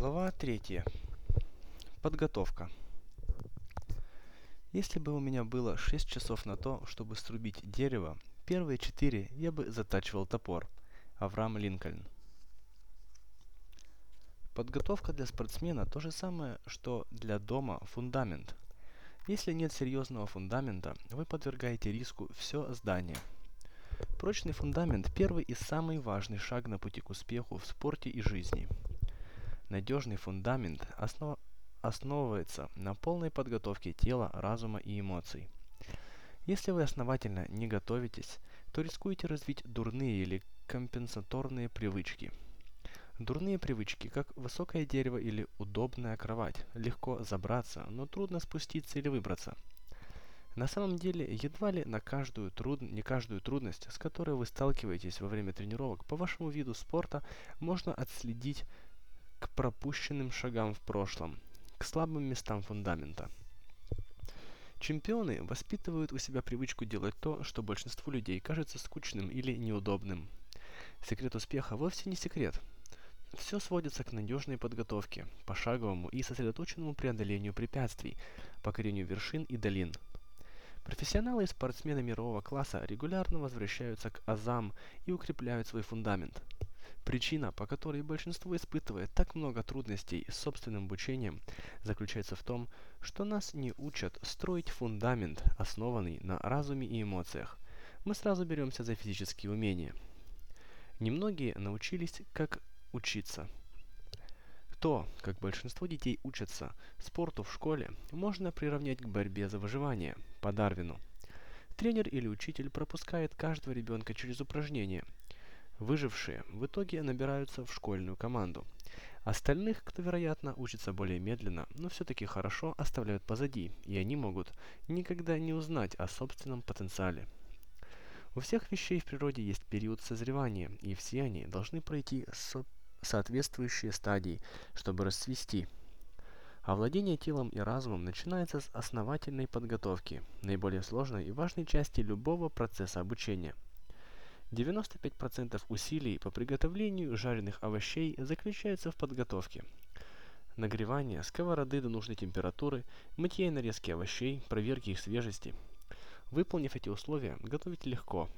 Глава 3. Подготовка. Если бы у меня было 6 часов на то, чтобы срубить дерево, первые 4 я бы затачивал топор. Авраам Линкольн. Подготовка для спортсмена то же самое, что для дома фундамент. Если нет серьезного фундамента, вы подвергаете риску все здание. Прочный фундамент – первый и самый важный шаг на пути к успеху в спорте и жизни. Надежный фундамент основ... основывается на полной подготовке тела, разума и эмоций. Если вы основательно не готовитесь, то рискуете развить дурные или компенсаторные привычки. Дурные привычки, как высокое дерево или удобная кровать, легко забраться, но трудно спуститься или выбраться. На самом деле, едва ли на каждую труд... не каждую трудность, с которой вы сталкиваетесь во время тренировок по вашему виду спорта, можно отследить к пропущенным шагам в прошлом, к слабым местам фундамента. Чемпионы воспитывают у себя привычку делать то, что большинству людей кажется скучным или неудобным. Секрет успеха вовсе не секрет. Все сводится к надежной подготовке, пошаговому и сосредоточенному преодолению препятствий, покорению вершин и долин. Профессионалы и спортсмены мирового класса регулярно возвращаются к азам и укрепляют свой фундамент – Причина, по которой большинство испытывает так много трудностей с собственным обучением, заключается в том, что нас не учат строить фундамент, основанный на разуме и эмоциях. Мы сразу беремся за физические умения. Немногие научились, как учиться. То, как большинство детей учатся спорту в школе, можно приравнять к борьбе за выживание, по Дарвину. Тренер или учитель пропускает каждого ребенка через упражнения – Выжившие в итоге набираются в школьную команду. Остальных, кто, вероятно, учится более медленно, но все-таки хорошо, оставляют позади, и они могут никогда не узнать о собственном потенциале. У всех вещей в природе есть период созревания, и все они должны пройти со соответствующие стадии, чтобы расцвести. Овладение телом и разумом начинается с основательной подготовки, наиболее сложной и важной части любого процесса обучения – 95% усилий по приготовлению жареных овощей заключается в подготовке. Нагревание сковороды до нужной температуры, мытье и нарезки овощей, проверки их свежести. Выполнив эти условия, готовить легко.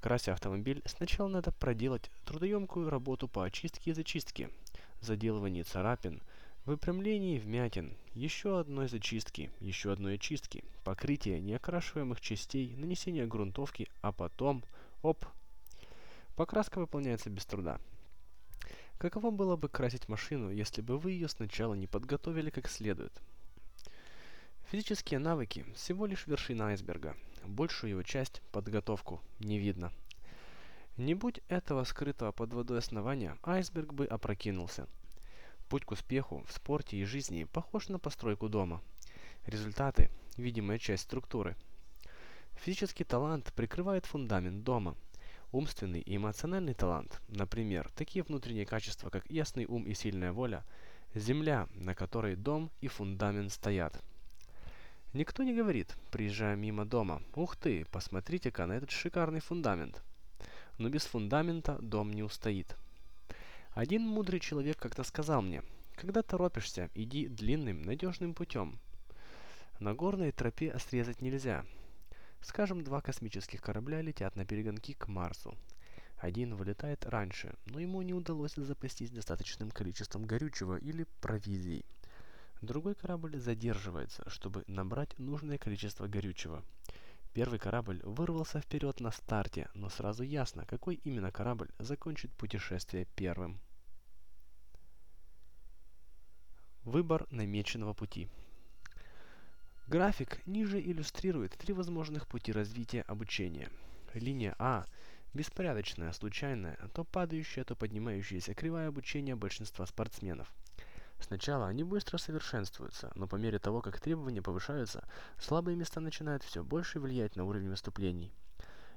Крася автомобиль, сначала надо проделать трудоемкую работу по очистке и зачистке, заделывании царапин, выпрямлении вмятин, еще одной зачистки, еще одной очистки, покрытие неокрашиваемых частей, нанесение грунтовки, а потом – Оп. Покраска выполняется без труда. Каково было бы красить машину, если бы вы ее сначала не подготовили как следует? Физические навыки – всего лишь вершина айсберга. Большую его часть, подготовку, не видно. Не будь этого скрытого под водой основания, айсберг бы опрокинулся. Путь к успеху в спорте и жизни похож на постройку дома. Результаты – видимая часть структуры – Физический талант прикрывает фундамент дома. Умственный и эмоциональный талант, например, такие внутренние качества, как ясный ум и сильная воля, земля, на которой дом и фундамент стоят. Никто не говорит, приезжая мимо дома, «Ух ты, посмотрите-ка на этот шикарный фундамент». Но без фундамента дом не устоит. Один мудрый человек как-то сказал мне, «Когда торопишься, иди длинным, надежным путем». На горной тропе срезать нельзя, Скажем, два космических корабля летят на перегонки к Марсу. Один вылетает раньше, но ему не удалось запастись достаточным количеством горючего или провизии. Другой корабль задерживается, чтобы набрать нужное количество горючего. Первый корабль вырвался вперед на старте, но сразу ясно, какой именно корабль закончит путешествие первым. Выбор намеченного пути – График ниже иллюстрирует три возможных пути развития обучения. Линия А – беспорядочная, случайная, то падающая, то поднимающаяся кривая обучения большинства спортсменов. Сначала они быстро совершенствуются, но по мере того, как требования повышаются, слабые места начинают все больше влиять на уровень выступлений.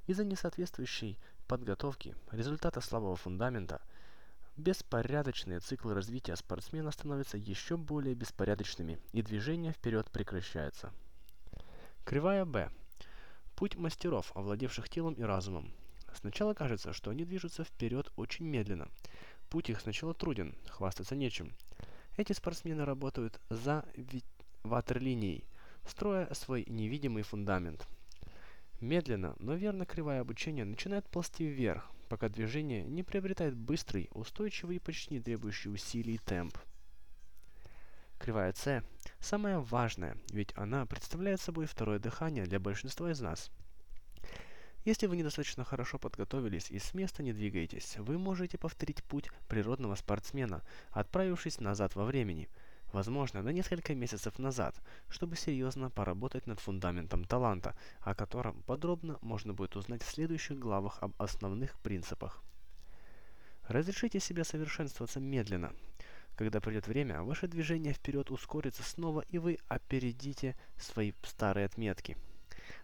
Из-за несоответствующей подготовки, результата слабого фундамента – Беспорядочные циклы развития спортсмена становятся еще более беспорядочными, и движение вперед прекращается. Кривая Б. Путь мастеров, овладевших телом и разумом. Сначала кажется, что они движутся вперед очень медленно. Путь их сначала труден, хвастаться нечем. Эти спортсмены работают за ватерлинией, строя свой невидимый фундамент. Медленно, но верно кривая обучения начинает ползти вверх, пока движение не приобретает быстрый, устойчивый и почти не требующий усилий темп. Кривая С – самая важная, ведь она представляет собой второе дыхание для большинства из нас. Если вы недостаточно хорошо подготовились и с места не двигаетесь, вы можете повторить путь природного спортсмена, отправившись назад во времени, возможно, на несколько месяцев назад, чтобы серьезно поработать над фундаментом таланта, о котором подробно можно будет узнать в следующих главах об основных принципах. Разрешите себе совершенствоваться медленно, когда придет время, ваше движение вперед ускорится снова, и вы опередите свои старые отметки.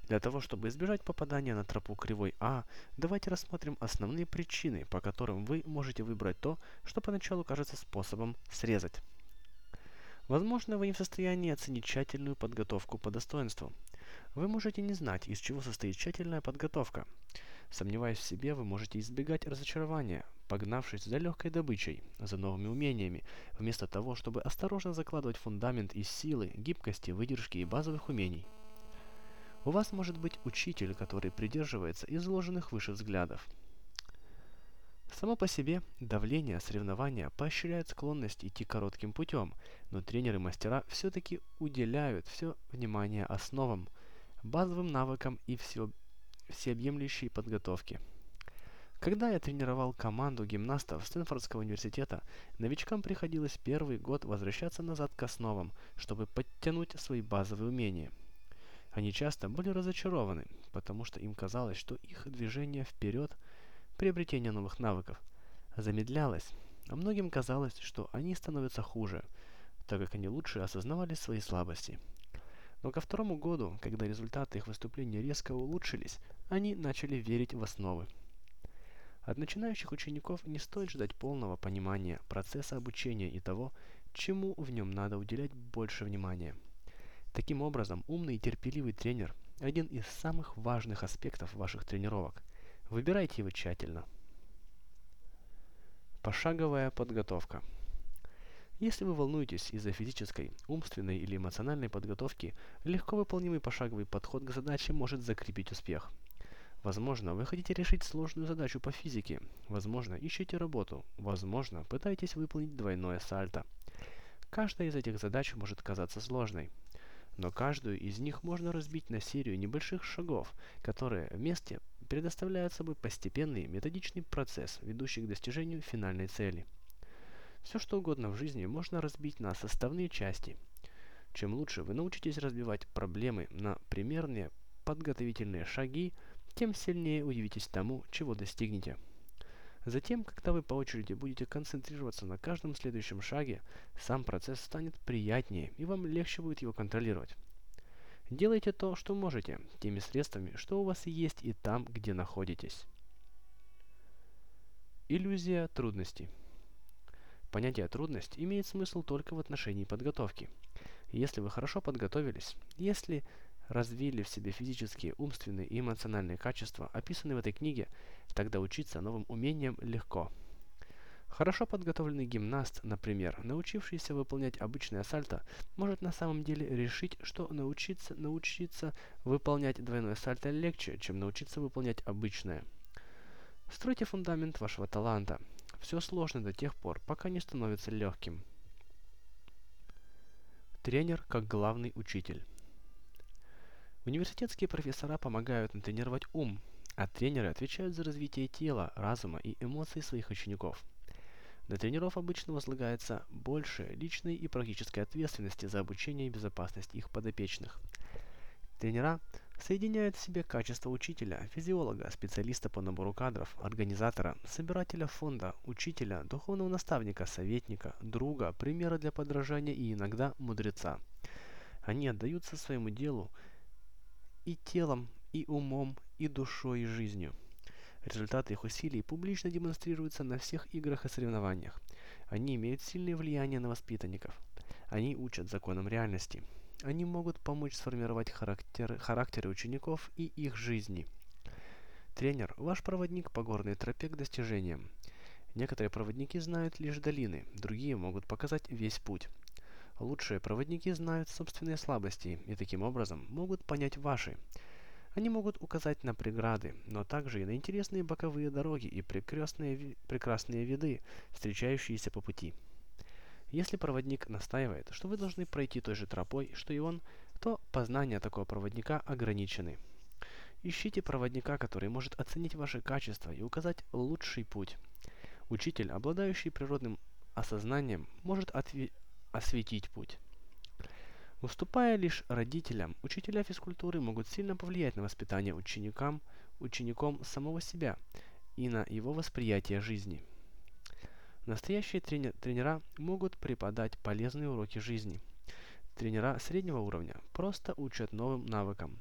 Для того, чтобы избежать попадания на тропу кривой А, давайте рассмотрим основные причины, по которым вы можете выбрать то, что поначалу кажется способом срезать. Возможно, вы не в состоянии оценить тщательную подготовку по достоинству. Вы можете не знать, из чего состоит тщательная подготовка. Сомневаясь в себе, вы можете избегать разочарования, погнавшись за легкой добычей, за новыми умениями, вместо того, чтобы осторожно закладывать фундамент из силы, гибкости, выдержки и базовых умений. У вас может быть учитель, который придерживается изложенных выше взглядов. Само по себе давление, соревнования поощряют склонность идти коротким путем, но тренеры-мастера все-таки уделяют все внимание основам, базовым навыкам и все, всеобъемлющей подготовке. Когда я тренировал команду гимнастов Стэнфордского университета, новичкам приходилось первый год возвращаться назад к основам, чтобы подтянуть свои базовые умения. Они часто были разочарованы, потому что им казалось, что их движение вперед, приобретение новых навыков, замедлялось, а многим казалось, что они становятся хуже, так как они лучше осознавали свои слабости. Но ко второму году, когда результаты их выступлений резко улучшились, они начали верить в основы. От начинающих учеников не стоит ждать полного понимания процесса обучения и того, чему в нем надо уделять больше внимания. Таким образом, умный и терпеливый тренер – один из самых важных аспектов ваших тренировок. Выбирайте его тщательно. Пошаговая подготовка. Если вы волнуетесь из-за физической, умственной или эмоциональной подготовки, легко выполнимый пошаговый подход к задаче может закрепить успех – Возможно, вы хотите решить сложную задачу по физике. Возможно, ищете работу. Возможно, пытаетесь выполнить двойное сальто. Каждая из этих задач может казаться сложной. Но каждую из них можно разбить на серию небольших шагов, которые вместе предоставляют собой постепенный методичный процесс, ведущий к достижению финальной цели. Все что угодно в жизни можно разбить на составные части. Чем лучше вы научитесь разбивать проблемы на примерные подготовительные шаги, тем сильнее удивитесь тому, чего достигнете. Затем, когда вы по очереди будете концентрироваться на каждом следующем шаге, сам процесс станет приятнее и вам легче будет его контролировать. Делайте то, что можете, теми средствами, что у вас есть и там, где находитесь. Иллюзия трудностей. Понятие трудность имеет смысл только в отношении подготовки. Если вы хорошо подготовились, если развили в себе физические, умственные и эмоциональные качества, описанные в этой книге, тогда учиться новым умениям легко. Хорошо подготовленный гимнаст, например, научившийся выполнять обычное сальто, может на самом деле решить, что научиться, научиться выполнять двойное сальто легче, чем научиться выполнять обычное. Стройте фундамент вашего таланта. Все сложно до тех пор, пока не становится легким. Тренер как главный учитель. Университетские профессора помогают натренировать ум, а тренеры отвечают за развитие тела, разума и эмоций своих учеников. На тренеров обычно возлагается больше личной и практической ответственности за обучение и безопасность их подопечных. Тренера соединяют в себе качество учителя, физиолога, специалиста по набору кадров, организатора, собирателя фонда, учителя, духовного наставника, советника, друга, примера для подражания и иногда мудреца. Они отдаются своему делу, и телом, и умом, и душой, и жизнью. Результаты их усилий публично демонстрируются на всех играх и соревнованиях. Они имеют сильное влияние на воспитанников. Они учат законам реальности. Они могут помочь сформировать характер, характеры учеников и их жизни. Тренер – ваш проводник по горной тропе к достижениям. Некоторые проводники знают лишь долины, другие могут показать весь путь. Лучшие проводники знают собственные слабости и таким образом могут понять ваши. Они могут указать на преграды, но также и на интересные боковые дороги и прекрасные, прекрасные виды, встречающиеся по пути. Если проводник настаивает, что вы должны пройти той же тропой, что и он, то познания такого проводника ограничены. Ищите проводника, который может оценить ваши качества и указать лучший путь. Учитель, обладающий природным осознанием, может осветить путь. Уступая лишь родителям, учителя физкультуры могут сильно повлиять на воспитание ученикам, учеником самого себя и на его восприятие жизни. Настоящие трени тренера могут преподать полезные уроки жизни. Тренера среднего уровня просто учат новым навыкам.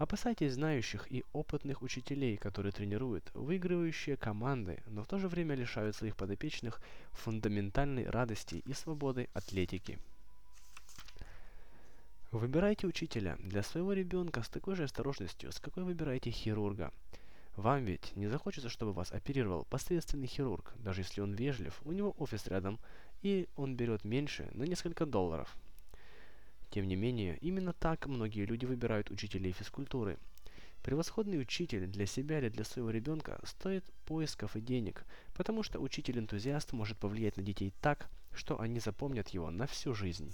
Опасайтесь знающих и опытных учителей, которые тренируют выигрывающие команды, но в то же время лишают своих подопечных фундаментальной радости и свободы атлетики. Выбирайте учителя для своего ребенка с такой же осторожностью, с какой выбираете хирурга. Вам ведь не захочется, чтобы вас оперировал посредственный хирург, даже если он вежлив, у него офис рядом, и он берет меньше на несколько долларов. Тем не менее, именно так многие люди выбирают учителей физкультуры. Превосходный учитель для себя или для своего ребенка стоит поисков и денег, потому что учитель-энтузиаст может повлиять на детей так, что они запомнят его на всю жизнь.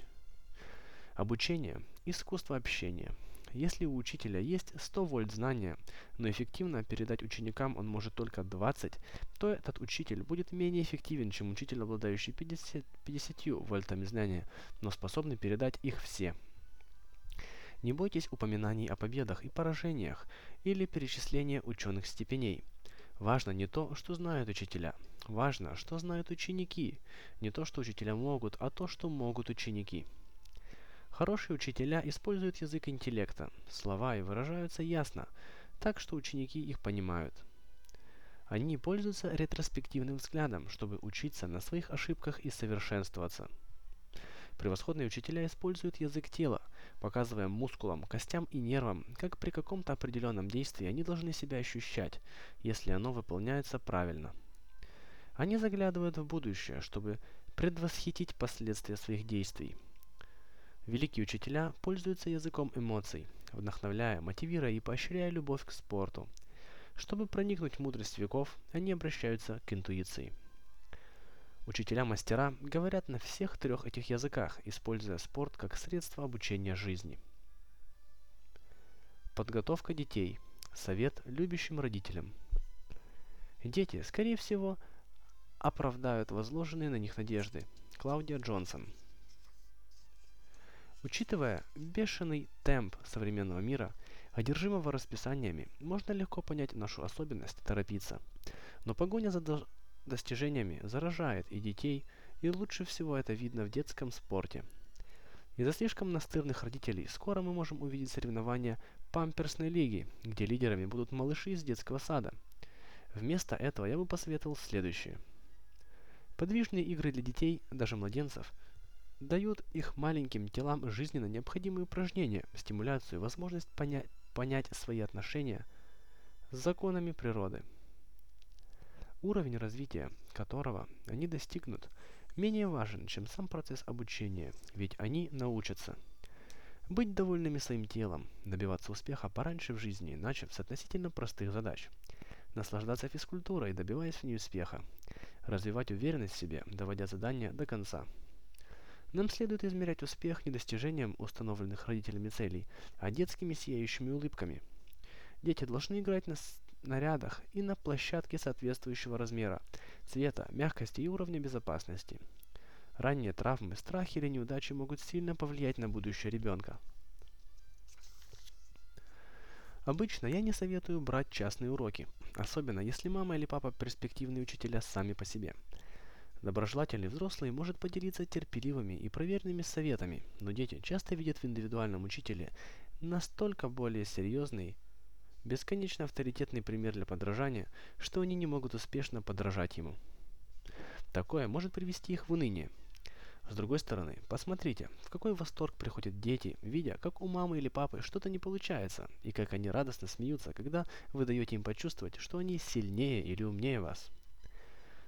Обучение – искусство общения. Если у учителя есть 100 вольт знания, но эффективно передать ученикам он может только 20, то этот учитель будет менее эффективен, чем учитель, обладающий 50, 50 вольтами знания, но способный передать их все. Не бойтесь упоминаний о победах и поражениях или перечисления ученых степеней. Важно не то, что знают учителя. Важно, что знают ученики. Не то, что учителя могут, а то, что могут ученики. Хорошие учителя используют язык интеллекта, слова и выражаются ясно, так что ученики их понимают. Они пользуются ретроспективным взглядом, чтобы учиться на своих ошибках и совершенствоваться. Превосходные учителя используют язык тела, показывая мускулам, костям и нервам, как при каком-то определенном действии они должны себя ощущать, если оно выполняется правильно. Они заглядывают в будущее, чтобы предвосхитить последствия своих действий. Великие учителя пользуются языком эмоций, вдохновляя, мотивируя и поощряя любовь к спорту. Чтобы проникнуть в мудрость веков, они обращаются к интуиции. Учителя-мастера говорят на всех трех этих языках, используя спорт как средство обучения жизни. Подготовка детей. Совет любящим родителям. Дети, скорее всего, оправдают возложенные на них надежды. Клаудия Джонсон. Учитывая бешеный темп современного мира, одержимого расписаниями, можно легко понять нашу особенность торопиться. Но погоня за до достижениями заражает и детей, и лучше всего это видно в детском спорте. Из-за слишком настырных родителей скоро мы можем увидеть соревнования памперсной лиги, где лидерами будут малыши из детского сада. Вместо этого я бы посоветовал следующее. Подвижные игры для детей, даже младенцев – дают их маленьким телам жизненно необходимые упражнения, стимуляцию, возможность понять, понять свои отношения с законами природы. Уровень развития которого они достигнут, менее важен, чем сам процесс обучения, ведь они научатся. Быть довольными своим телом, добиваться успеха пораньше в жизни, начав с относительно простых задач. Наслаждаться физкультурой, добиваясь в ней успеха. Развивать уверенность в себе, доводя задания до конца. Нам следует измерять успех не достижением установленных родителями целей, а детскими сияющими улыбками. Дети должны играть на снарядах и на площадке соответствующего размера, цвета, мягкости и уровня безопасности. Ранние травмы, страхи или неудачи могут сильно повлиять на будущее ребенка. Обычно я не советую брать частные уроки, особенно если мама или папа перспективные учителя сами по себе – Доброжелательный взрослый может поделиться терпеливыми и проверенными советами, но дети часто видят в индивидуальном учителе настолько более серьезный, бесконечно авторитетный пример для подражания, что они не могут успешно подражать ему. Такое может привести их в уныние. С другой стороны, посмотрите, в какой восторг приходят дети, видя, как у мамы или папы что-то не получается, и как они радостно смеются, когда вы даете им почувствовать, что они сильнее или умнее вас.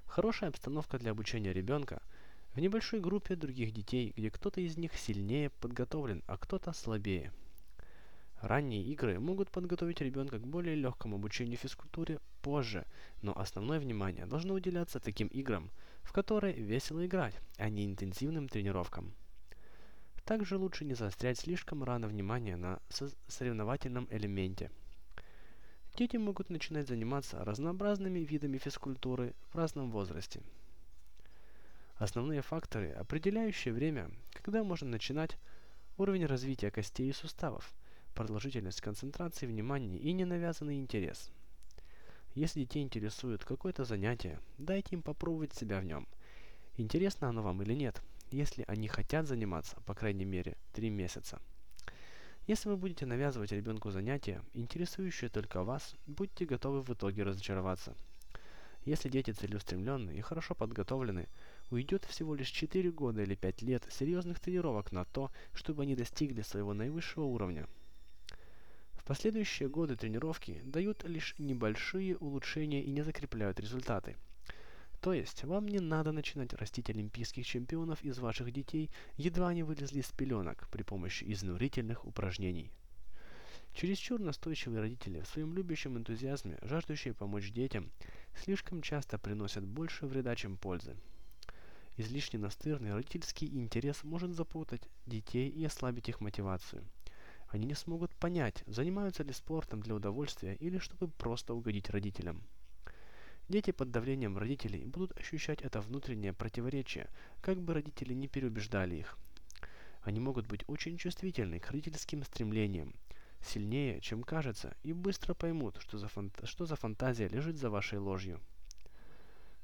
Хорошая обстановка для обучения ребенка в небольшой группе других детей, где кто-то из них сильнее подготовлен, а кто-то слабее. Ранние игры могут подготовить ребенка к более легкому обучению физкультуре позже, но основное внимание должно уделяться таким играм, в которые весело играть, а не интенсивным тренировкам. Также лучше не заострять слишком рано внимание на соревновательном элементе. Дети могут начинать заниматься разнообразными видами физкультуры в разном возрасте. Основные факторы, определяющие время, когда можно начинать, уровень развития костей и суставов – продолжительность концентрации внимания и ненавязанный интерес. Если детей интересует какое-то занятие, дайте им попробовать себя в нем. Интересно оно вам или нет, если они хотят заниматься, по крайней мере, 3 месяца. Если вы будете навязывать ребенку занятия, интересующие только вас, будьте готовы в итоге разочароваться. Если дети целеустремленны и хорошо подготовлены, уйдет всего лишь 4 года или 5 лет серьезных тренировок на то, чтобы они достигли своего наивысшего уровня – Последующие годы тренировки дают лишь небольшие улучшения и не закрепляют результаты. То есть, вам не надо начинать растить олимпийских чемпионов из ваших детей, едва они вылезли из пеленок при помощи изнурительных упражнений. Чересчур настойчивые родители в своем любящем энтузиазме, жаждущие помочь детям, слишком часто приносят больше вреда, чем пользы. Излишне настырный родительский интерес может запутать детей и ослабить их мотивацию – они не смогут понять, занимаются ли спортом для удовольствия или чтобы просто угодить родителям. Дети под давлением родителей будут ощущать это внутреннее противоречие, как бы родители не переубеждали их. Они могут быть очень чувствительны к родительским стремлениям, сильнее, чем кажется, и быстро поймут, что за, фант... что за фантазия лежит за вашей ложью.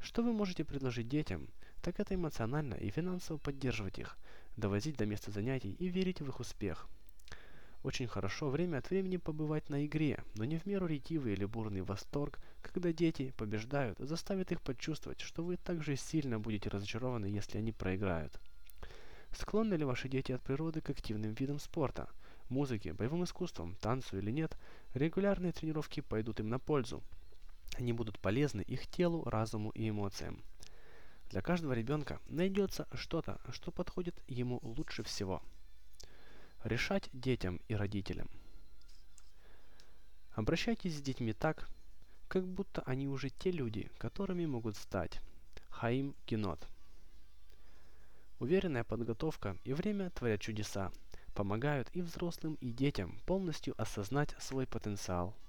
Что вы можете предложить детям, так это эмоционально и финансово поддерживать их, довозить до места занятий и верить в их успех – очень хорошо время от времени побывать на игре, но не в меру ретивый или бурный восторг, когда дети побеждают, заставит их почувствовать, что вы также сильно будете разочарованы, если они проиграют. Склонны ли ваши дети от природы к активным видам спорта? Музыке, боевым искусствам, танцу или нет? Регулярные тренировки пойдут им на пользу. Они будут полезны их телу, разуму и эмоциям. Для каждого ребенка найдется что-то, что подходит ему лучше всего – решать детям и родителям. Обращайтесь с детьми так, как будто они уже те люди, которыми могут стать. Хаим Кинот. Уверенная подготовка и время творят чудеса, помогают и взрослым, и детям полностью осознать свой потенциал –